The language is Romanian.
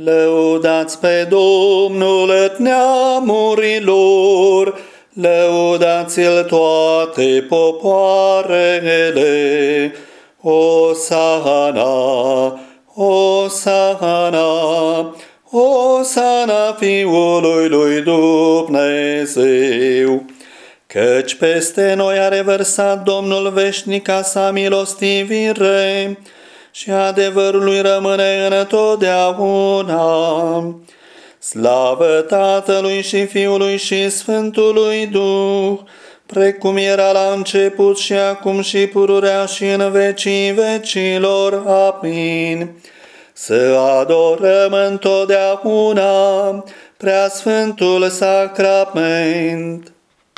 Lăudați pe Domnul neamurilor, lăudați-l toate popoarele. O Sana, o Sana, o Sana Fiului lui Dumnezeu. Căci peste noi a revărsat Domnul veșnica sa milostivire, și adevărul lui rămâne întotdeauna. Slavă Tatălui și Fiului și Sfântului Duh, precum era la început și acum și pururea și în vecii vecilor. Amin. Să adorăm întotdeauna prea Sfântul Sacrament.